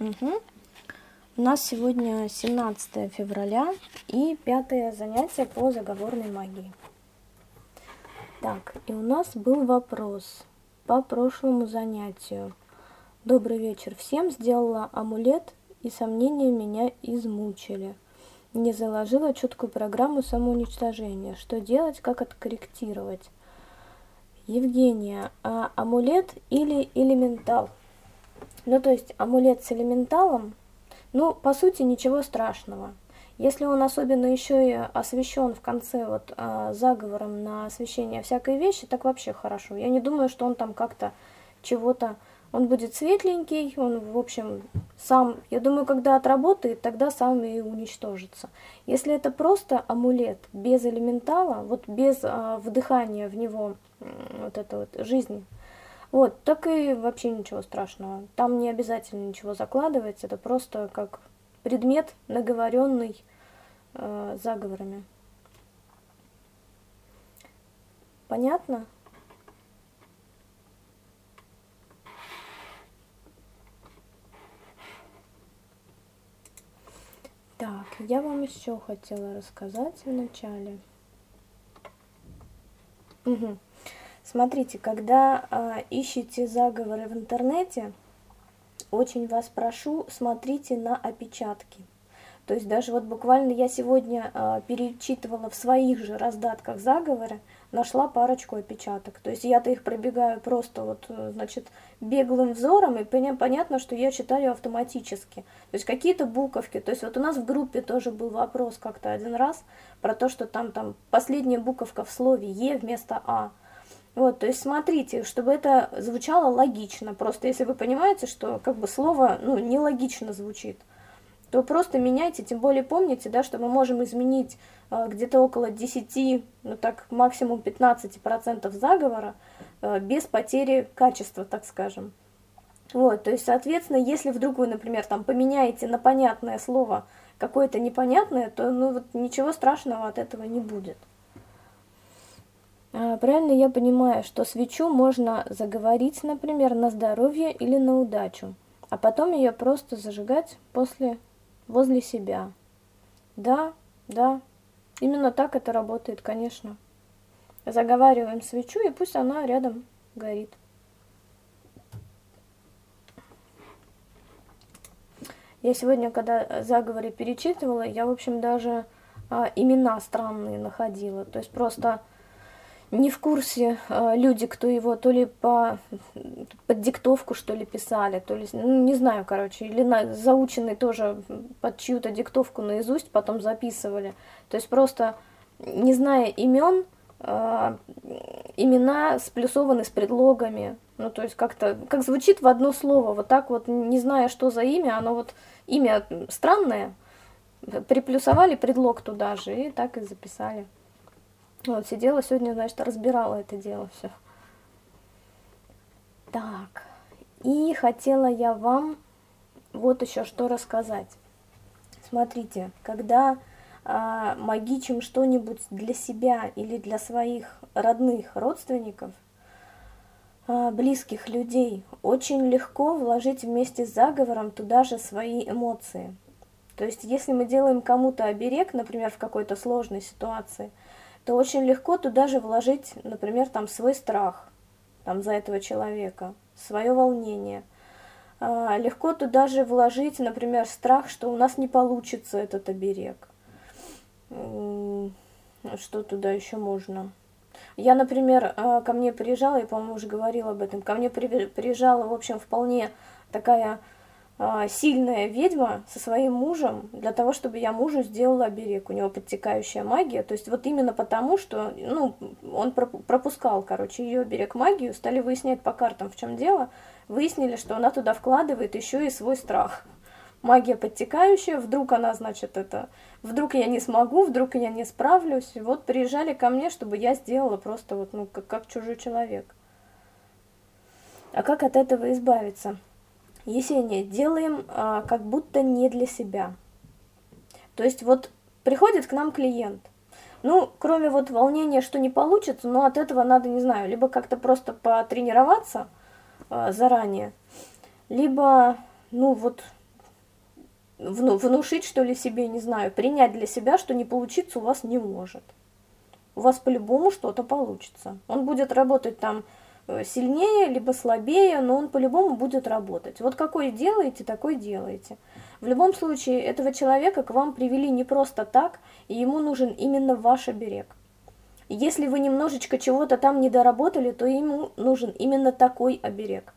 Угу. У нас сегодня 17 февраля и пятое занятие по заговорной магии. Так, и у нас был вопрос по прошлому занятию. Добрый вечер всем, сделала амулет, и сомнения меня измучили. Не заложила четкую программу самоуничтожения. Что делать, как откорректировать? Евгения, а амулет или элементал? Ну, то есть амулет с элементалом, ну, по сути, ничего страшного. Если он особенно еще и освещен в конце вот а, заговором на освещение всякой вещи, так вообще хорошо. Я не думаю, что он там как-то чего-то... Он будет светленький, он, в общем, сам... Я думаю, когда отработает, тогда сам и уничтожится. Если это просто амулет без элементала, вот без а, вдыхания в него вот это вот жизни, вот, так и вообще ничего страшного. Там не обязательно ничего закладывать, это просто как предмет, наговоренный э, заговорами. Понятно? Так, я вам еще хотела рассказать вначале. Угу. Смотрите, когда э, ищете заговоры в интернете, очень вас прошу, смотрите на опечатки. То есть даже вот буквально я сегодня э, перечитывала в своих же раздатках заговоры, нашла парочку опечаток. То есть я-то их пробегаю просто вот, э, значит, беглым взором, и понятно, что я читаю автоматически. То есть какие-то буковки. То есть вот у нас в группе тоже был вопрос как-то один раз про то, что там, там последняя буковка в слове «е» вместо «а». Вот, то есть смотрите, чтобы это звучало логично. Просто если вы понимаете, что как бы слово ну, нелогично звучит, то просто меняйте, тем более помните, да, что мы можем изменить э, где-то около 10, ну так максимум 15% заговора э, без потери качества, так скажем. Вот, то есть, соответственно, если вдруг вы, например, там поменяете на понятное слово какое-то непонятное, то ну вот ничего страшного от этого не будет. А, правильно я понимаю, что свечу можно заговорить, например, на здоровье или на удачу, а потом ее просто зажигать после, возле себя. Да, да, именно так это работает, конечно. Заговариваем свечу, и пусть она рядом горит. Я сегодня, когда заговоры перечитывала, я, в общем, даже а, имена странные находила. То есть просто не в курсе э, люди, кто его то ли по под диктовку что ли писали, то ли ну, не знаю, короче, или на заученный тоже под чью-то диктовку наизусть потом записывали. То есть просто не зная имен, э, имена сплюсованы с предлогами. Ну, то есть как-то, как звучит в одно слово, вот так вот, не зная, что за имя, оно вот, имя странное, приплюсовали предлог туда же и так и записали. Вот, сидела сегодня, значит, разбирала это дело все. Так, и хотела я вам вот еще что рассказать. Смотрите, когда а, магичим что-нибудь для себя или для своих родных родственников, а, близких людей, очень легко вложить вместе с заговором туда же свои эмоции. То есть, если мы делаем кому-то оберег, например, в какой-то сложной ситуации – то очень легко туда же вложить, например, там свой страх там, за этого человека, свое волнение. А, легко туда же вложить, например, страх, что у нас не получится этот оберег. Что туда еще можно? Я, например, а, ко мне приезжала, я, по-моему, уже говорила об этом, ко мне приезжала, в общем, вполне такая сильная ведьма со своим мужем для того, чтобы я мужу сделала оберег. У него подтекающая магия. То есть вот именно потому, что ну, он пропускал, короче, ее оберег магию, стали выяснять по картам, в чем дело. Выяснили, что она туда вкладывает еще и свой страх. Магия подтекающая, вдруг она, значит, это... Вдруг я не смогу, вдруг я не справлюсь. Вот приезжали ко мне, чтобы я сделала просто вот, ну, как, как чужой человек. А как от этого избавиться? Есения, делаем а, как будто не для себя. То есть вот приходит к нам клиент, ну, кроме вот волнения, что не получится, но от этого надо, не знаю, либо как-то просто потренироваться а, заранее, либо, ну вот, внушить, что ли, себе, не знаю, принять для себя, что не получиться у вас не может. У вас по-любому что-то получится. Он будет работать там э, сильнее, либо слабее, но он по-любому будет работать. Вот какой делаете, такой делаете. В любом случае, этого человека к вам привели не просто так, и ему нужен именно ваш оберег. Если вы немножечко чего-то там не доработали, то ему нужен именно такой оберег.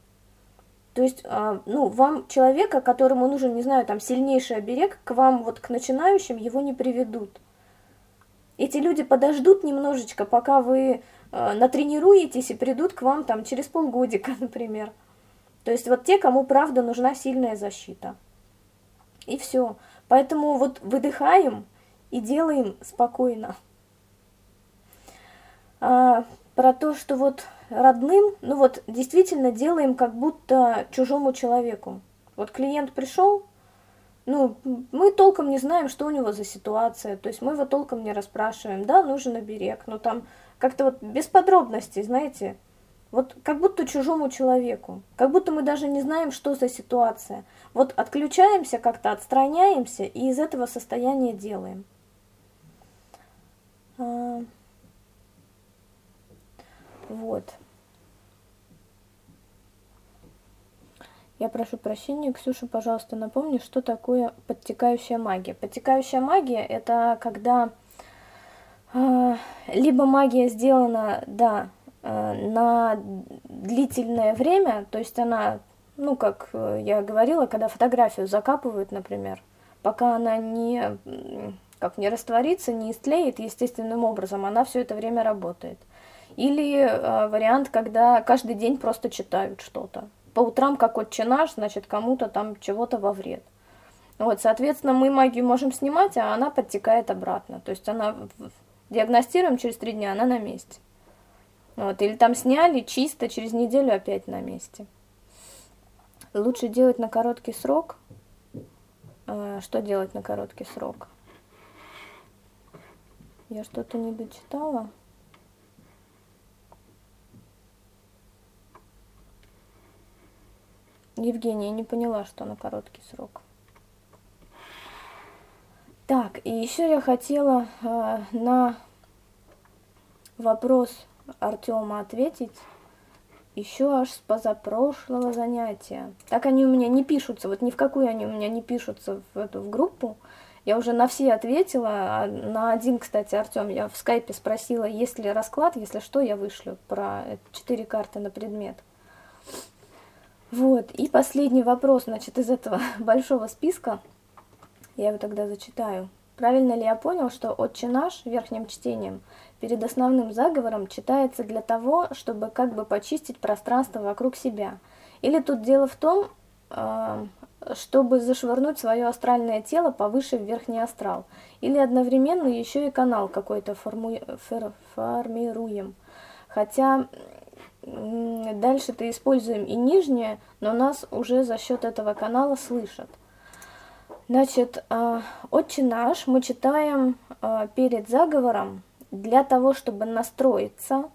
То есть, а, ну, вам человека, которому нужен, не знаю, там, сильнейший оберег, к вам, вот к начинающим, его не приведут. Эти люди подождут немножечко, пока вы э, натренируетесь и придут к вам там через полгодика, например. То есть вот те, кому правда нужна сильная защита. И все. Поэтому вот выдыхаем и делаем спокойно. А, про то, что вот родным, ну вот действительно делаем как будто чужому человеку. Вот клиент пришел, ну, мы толком не знаем, что у него за ситуация, то есть мы его толком не расспрашиваем, да, нужен оберег, но там как-то вот без подробностей, знаете, вот как будто чужому человеку, как будто мы даже не знаем, что за ситуация. Вот отключаемся как-то, отстраняемся и из этого состояния делаем. А, вот. Я прошу прощения, Ксюша, пожалуйста, напомни, что такое подтекающая магия. Подтекающая магия – это когда э, либо магия сделана, да, э, на длительное время, то есть она, ну, как я говорила, когда фотографию закапывают, например, пока она не, как не растворится, не истлеет естественным образом, она все это время работает. Или э, вариант, когда каждый день просто читают что-то. По утрам, как отче наш, значит, кому-то там чего-то во вред. Вот, соответственно, мы магию можем снимать, а она подтекает обратно. То есть она диагностируем через три дня, она на месте. Вот, или там сняли чисто, через неделю опять на месте. Лучше делать на короткий срок. А, что делать на короткий срок? Я что-то не дочитала. Евгения, я не поняла, что на короткий срок. Так, и еще я хотела э, на вопрос Артема ответить еще аж с позапрошлого занятия. Так они у меня не пишутся, вот ни в какую они у меня не пишутся в эту в группу. Я уже на все ответила, а на один, кстати, Артем, я в скайпе спросила, есть ли расклад, если что, я вышлю про четыре карты на предмет. Вот, и последний вопрос, значит, из этого большого списка, я его тогда зачитаю. Правильно ли я понял, что «Отче наш» верхним чтением перед основным заговором читается для того, чтобы как бы почистить пространство вокруг себя? Или тут дело в том, э, чтобы зашвырнуть свое астральное тело повыше в верхний астрал? Или одновременно еще и канал какой-то форму... формируем? Хотя Дальше-то используем и нижнее, но нас уже за счет этого канала слышат. Значит, а, «Отче наш» мы читаем а, перед заговором для того, чтобы настроиться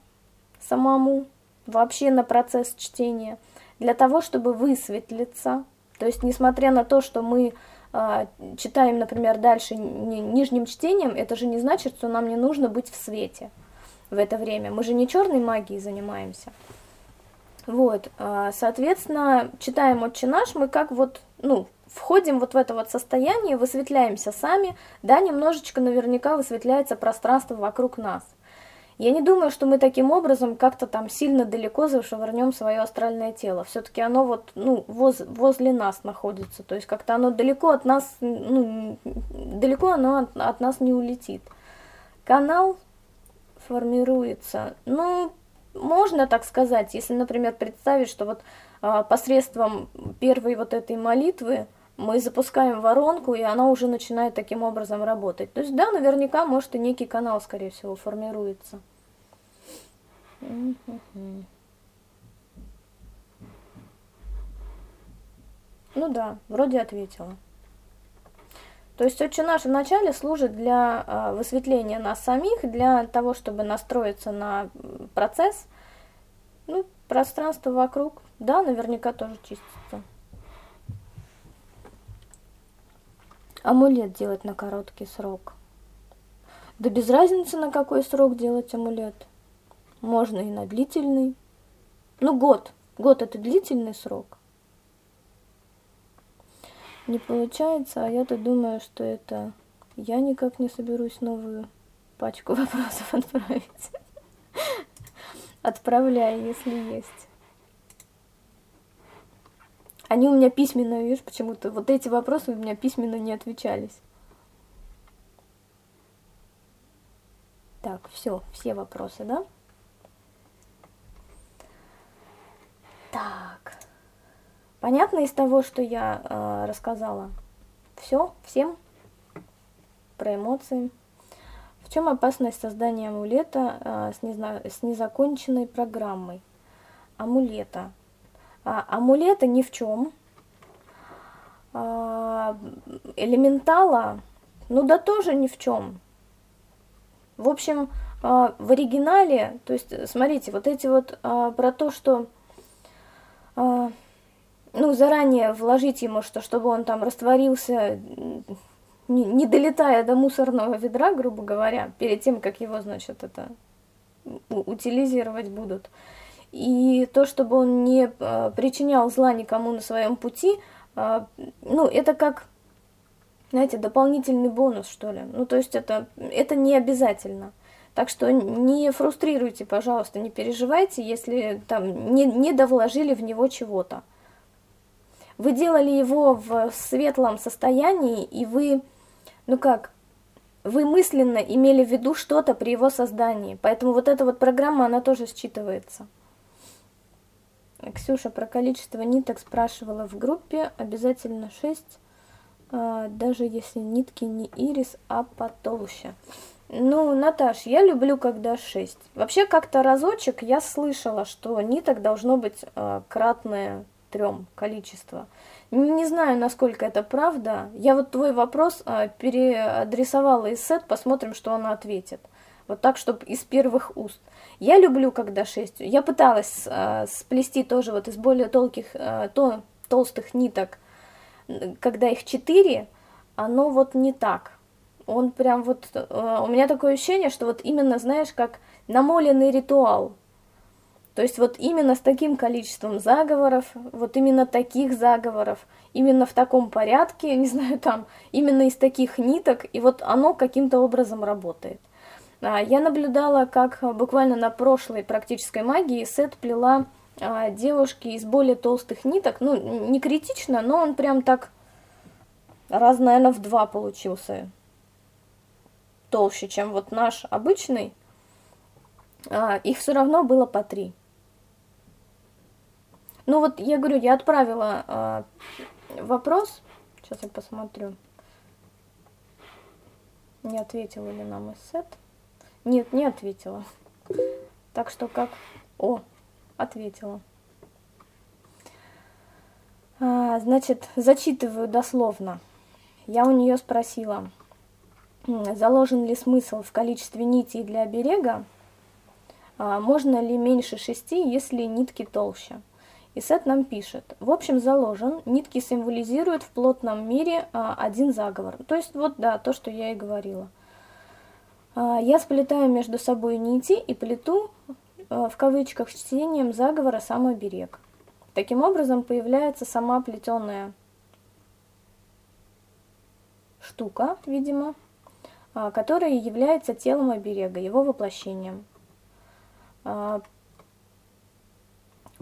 самому вообще на процесс чтения, для того, чтобы высветлиться. То есть, несмотря на то, что мы а, читаем, например, дальше нижним чтением, это же не значит, что нам не нужно быть в свете в это время. Мы же не черной магией занимаемся. Вот, а, соответственно, читаем «Отче наш», мы как вот, ну, входим вот в это вот состояние, высветляемся сами, да, немножечко наверняка высветляется пространство вокруг нас. Я не думаю, что мы таким образом как-то там сильно далеко зашвырнем свое астральное тело. Все-таки оно вот, ну, воз, возле нас находится. То есть как-то оно далеко от нас, ну, далеко оно от, от нас не улетит. Канал формируется? Ну, можно так сказать, если, например, представить, что вот а, посредством первой вот этой молитвы мы запускаем воронку, и она уже начинает таким образом работать. То есть, да, наверняка, может, и некий канал, скорее всего, формируется. Ну да, вроде ответила. То есть «Отче наш» вначале служит для э, высветления нас самих, для того, чтобы настроиться на процесс. Ну, пространство вокруг, да, наверняка тоже чистится. амулет делать на короткий срок? Да без разницы, на какой срок делать амулет. Можно и на длительный. Ну, год. Год это длительный срок. Не получается, а я-то думаю, что это я никак не соберусь новую пачку вопросов отправить. Отправляй, если есть. Они у меня письменно, видишь, почему-то вот эти вопросы у меня письменно не отвечались. Так, все, все вопросы, да? Понятно из того, что я э, рассказала? Все, всем про эмоции. В чем опасность создания амулета э, с, незна... с незаконченной программой? Амулета. А, амулета ни в чем. А, элементала, ну да тоже ни в чем. В общем, а, в оригинале, то есть, смотрите, вот эти вот а, про то, что, а, ну, заранее вложить ему, что чтобы он там растворился, не, не долетая до мусорного ведра, грубо говоря, перед тем, как его, значит, это утилизировать будут. И то, чтобы он не причинял зла никому на своем пути, ну, это как знаете, дополнительный бонус, что ли. Ну, то есть это, это не обязательно. Так что не фрустрируйте, пожалуйста, не переживайте, если там не, не довложили в него чего-то. Вы делали его в светлом состоянии, и вы, ну как, вы мысленно имели в виду что-то при его создании. Поэтому вот эта вот программа, она тоже считывается. Ксюша про количество ниток спрашивала в группе, обязательно 6 а, даже если нитки не ирис, а потолще. Ну, Наташ, я люблю, когда 6. Вообще, как-то разочек я слышала, что ниток должно быть э, кратное трем количество. Не знаю, насколько это правда. Я вот твой вопрос э, переадресовала из сет, посмотрим, что она ответит. Вот так, чтобы из первых уст. Я люблю, когда 6. Я пыталась э, сплести тоже вот из более толких, э, то, толстых ниток когда их четыре, оно вот не так. Он прям вот, у меня такое ощущение, что вот именно, знаешь, как намоленный ритуал. То есть вот именно с таким количеством заговоров, вот именно таких заговоров, именно в таком порядке, не знаю, там, именно из таких ниток, и вот оно каким-то образом работает. А, я наблюдала, как буквально на прошлой практической магии Сет плела а, девушки из более толстых ниток. Ну, не критично, но он прям так раз, наверное, в два получился толще, чем вот наш обычный. А, их все равно было по три. Ну вот, я говорю, я отправила а, вопрос. Сейчас я посмотрю. Не ответила ли нам Эссет? Нет, не ответила. Так что как... О, ответила. А, значит, зачитываю дословно. Я у нее спросила, заложен ли смысл в количестве нитей для оберега, а, можно ли меньше шести, если нитки толще. И Сет нам пишет, в общем заложен, нитки символизируют в плотном мире а, один заговор. То есть вот да, то, что я и говорила. А, я сплетаю между собой нити и плету Э, в кавычках чтением заговора сам оберег. Таким образом появляется сама плетеная штука, видимо, а, которая является телом оберега, его воплощением.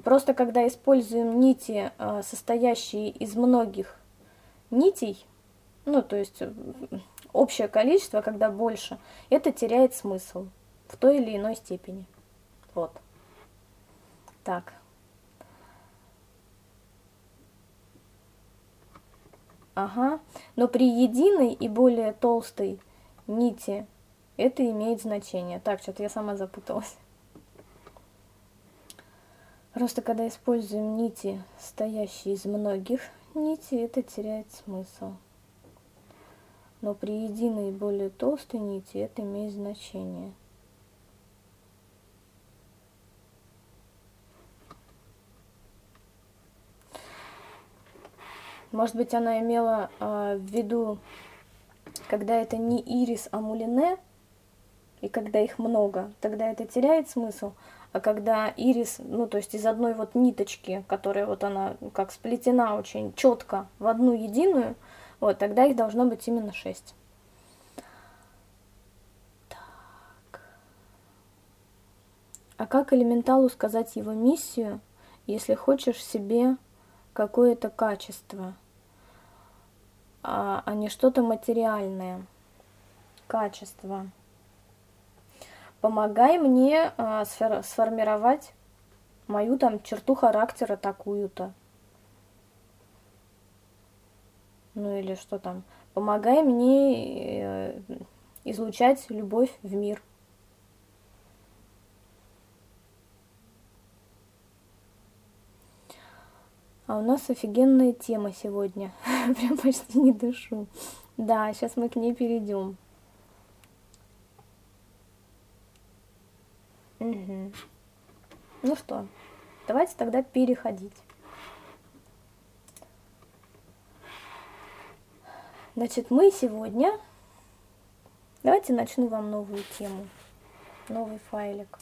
Просто когда используем нити, а, состоящие из многих нитей, ну то есть э, общее количество, когда больше, это теряет смысл в той или иной степени. Вот. Так. Ага. Но при единой и более толстой нити это имеет значение. Так, что-то я сама запуталась. Просто когда используем нити, стоящие из многих нитей, это теряет смысл. Но при единой более толстой нити это имеет значение. Может быть, она имела э, в виду когда это не ирис, а мулине, и когда их много, тогда это теряет смысл. А когда ирис, ну то есть из одной вот ниточки, которая вот она как сплетена очень четко в одну единую, вот тогда их должно быть именно шесть. Так. А как элементалу сказать его миссию, если хочешь себе какое-то качество, а, а не что-то материальное? Качество помогай мне э, сформировать мою там черту характера такую-то. Ну или что там. Помогай мне э, излучать любовь в мир. А у нас офигенная тема сегодня. Прям почти не дышу. Да, сейчас мы к ней перейдем. Угу. Ну что, давайте тогда переходить. Значит, мы сегодня... Давайте начну вам новую тему, новый файлик.